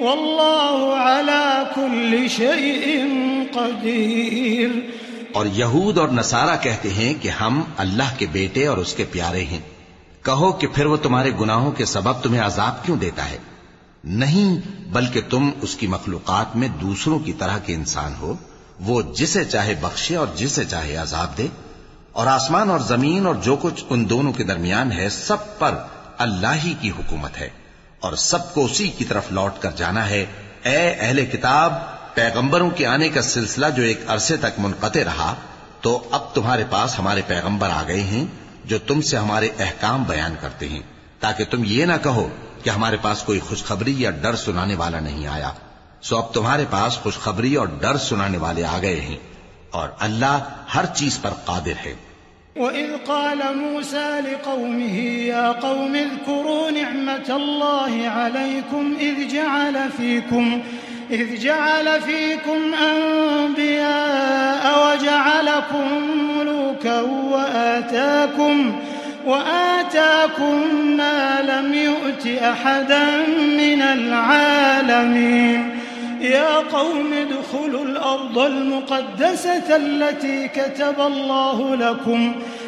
والله على كل شيء قدير اور یہود اور نصارہ کہتے ہیں کہ ہم اللہ کے بیٹے اور اس کے پیارے ہیں۔ کہو کہ پھر وہ تمہارے گناہوں کے سبب تمہیں عذاب کیوں دیتا ہے؟ نہیں، بلکہ تم اس کی مخلوقات میں دوسروں کی طرح کے انسان ہو۔ وہ جسے چاہے بخشے اور جسے چاہے عذاب دے۔ اور آسمان اور زمین اور جو کچھ ان دونوں کے درمیان ہے، سب پر اللہ ہی کی حکومت ہے۔ اور سب کو اسی کی طرف لوٹ کر جانا ہے۔ اے اہل کتاب، پیغمبروں کے آنے کا سلسلہ جو ایک عرصے تک منقطع رہا، تو اب تمہارے پاس ہمارے پیغمبر آ گئے ہیں، جو تم سے ہمارے احکام بیان کرتے ہیں۔ تاکہ تم یہ نہ کہو کہ ہمارے پاس کوئی خوشخبری یا ڈر سنانے والا نہیں آیا۔ سو اب تمہارے پاس خوشخبری اور ڈر سنانے والے آ گئے ہیں اور اللہ ہر چیز پر قادر ہے۔ وَإِذْ قَالَ مُوسَى لِقَوْمِهِ يَا قَوْمِ اذْكُرُوا نِعْمَةَ اللَّهِ عَلَيْكُمْ إِذْ جَعَلَ فِيكُمْ إذ جعل فيكم أنبياء وجعلكم ملوكا وآتاكم وآتاكم ما لم يؤت أحدا من العالمين يا قوم ادخلوا الأرض المقدسة التي كتب الله لكم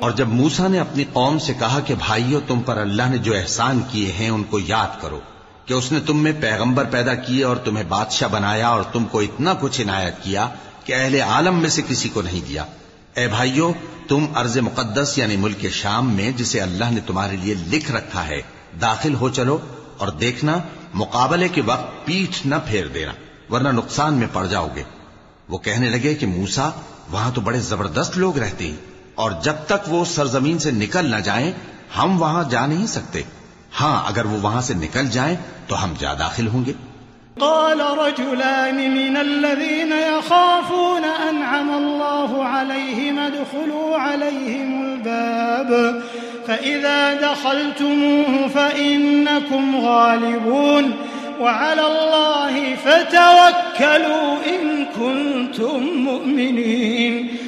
اور جب موسا نے اپنی قوم سے کہا کہ بھائیو، تم پر اللہ نے جو احسان کیے ہیں ان کو یاد کرو کہ اس نے تم میں پیغمبر پیدا کیے اور تمہیں بادشاہ بنایا اور تم کو اتنا کچھ عنایت کیا کہ اہل عالم میں سے کسی کو نہیں دیا۔ اے بھائیو، تم ارض مقدس یعنی ملک شام میں جسے اللہ نے تمہارے لیے لکھ رکھا ہے، داخل ہو چلو اور دیکھنا، مقابلے کے وقت پیٹھ نہ پھیر دینا، ورنہ نقصان میں پڑ جاؤ گے۔ وہ کہنے لگے کہ موسا وہاں تو بڑے زبردست لوگ رہتے ہیں۔ اور جب تک وہ سرزمین سے نکل نہ جائیں، ہم وہاں جا نہیں سکتے۔ ہاں اگر وہ وہاں سے نکل جائیں، تو ہم جا داخل ہوں گے۔ قال رجلان من الذين يخافون أنعم الله عليهم ادخلوا عليهم الباب، فإذا دخلتموه فإنكم غالبون، وعلى الله فتوكلوا إن كنتم مؤمنين۔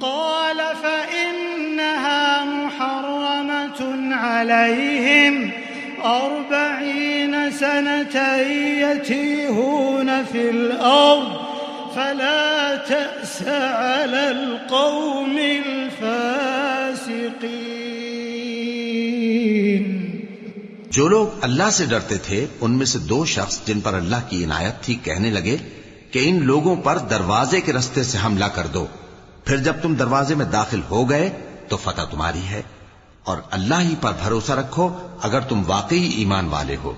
قال فإنها محرمة عليهم أربعين سنة يتيهون في الأرض فلا تأس على القوم الفاسقين. جو لوگ اللہ سے ڈرتے تھے، ان میں سے دو شخص جن پر اللہ کی عنایت تھی، کہنے لگے کہ ان لوگوں پر دروازے کے رستے سے حملہ کر دو۔ پھر جب تم دروازے میں داخل ہو گئے تو فتح تمہاری ہے اور اللہ ہی پر بھروسہ رکھو اگر تم واقعی ایمان والے ہو۔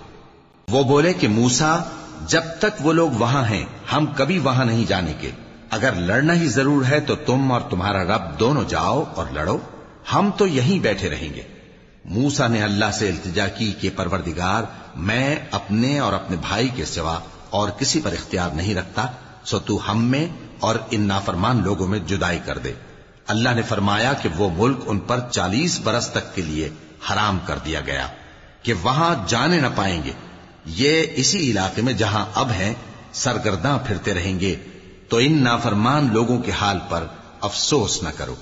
وہ بولے کہ موسا جب تک وہ لوگ وہاں ہیں، ہم کبھی وہاں نہیں جانے کے۔ اگر لڑنا ہی ضرور ہے تو تم اور تمہارا رب دونوں جاؤ اور لڑو۔ ہم تو یہیں بیٹھے رہیں گے۔ موسا نے اللہ سے التجا کی کہ پروردگار، میں اپنے اور اپنے بھائی کے سوا اور کسی پر اختیار نہیں رکھتا۔ سو تو ہم میں اور ان نافرمان لوگوں میں جدائی کر دے۔ اللہ نے فرمایا کہ وہ ملک ان پر چالیس برس تک کے لیے حرام کر دیا گیا، کہ وہاں جانے نہ پائیں گے۔ یہ اسی علاقے میں جہاں اب ہیں، سرگرداں پھرتے رہیں گے۔ تو ان نافرمان لوگوں کے حال پر افسوس نہ کرو۔